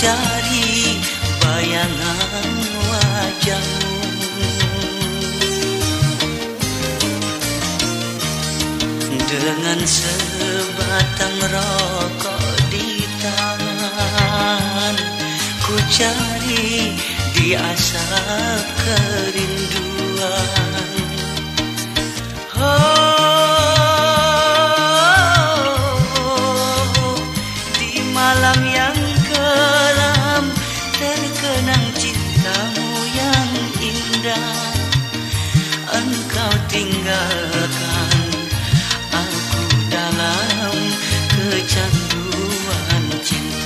mencari bayangan wajahmu. Dengan sebatang rokok di tangan ku cari di asap kerinduan. Oh. Engkau tinggalkan aku dalam kecanduan cintamu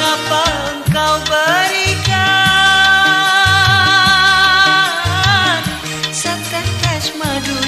Mengapa engkau berikan? Setetes madu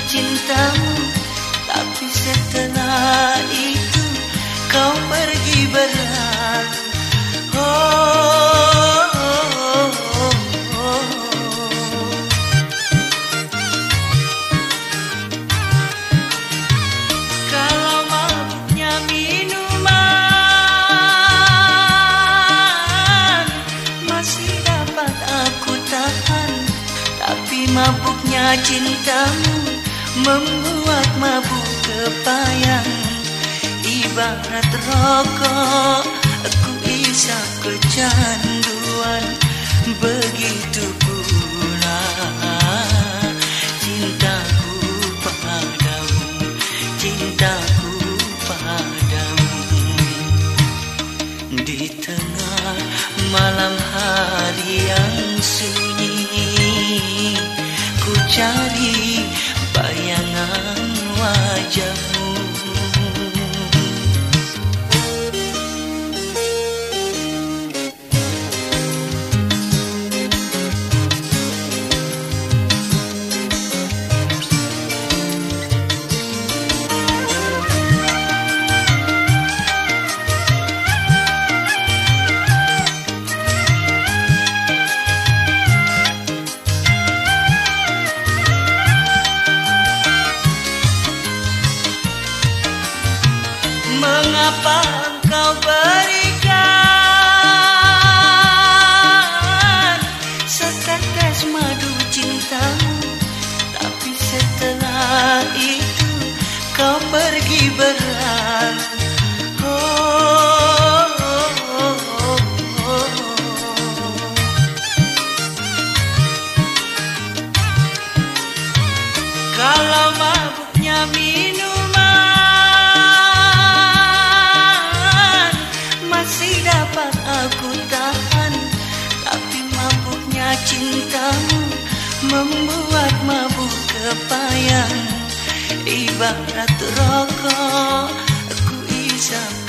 mabuknya cintamu membuat mabuk kepayang. Ibarat rokok aku isap kecanduan. Begitu pula cintaku padamu Cintaku padamu. Di tengah malam hari yang sunyi pergi berlalu oh, oh, oh, Kalau mabuknya minum cintamu membuat mabuk kepayang ibarat rokok ku isap